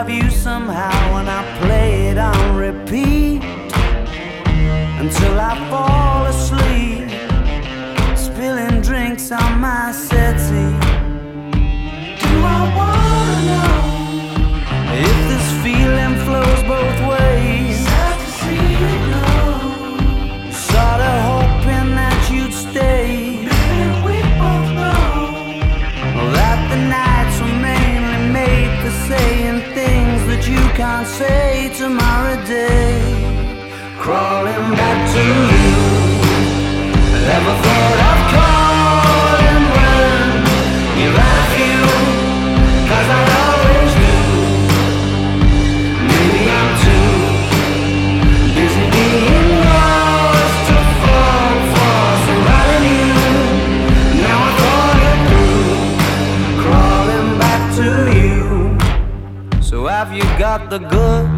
of you somehow, and I play it on repeat until I fall asleep, spilling drinks on my settee. Crawling back to you. Never thought of calling when you left you. Cause I always knew. Maybe I'm too busy being lost to fall for somebody new. Now I thought it through. Crawling back to you. So have you got the goods?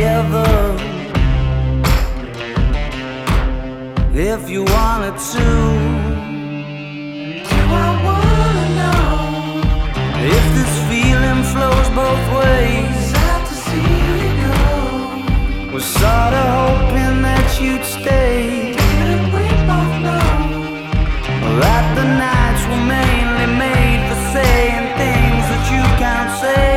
together if you wanted to. Do I wanna know if this feeling flows both ways? Sad to see you go. Was sorta hoping that you'd stay. That the nights were mainly made for saying things that you can't say?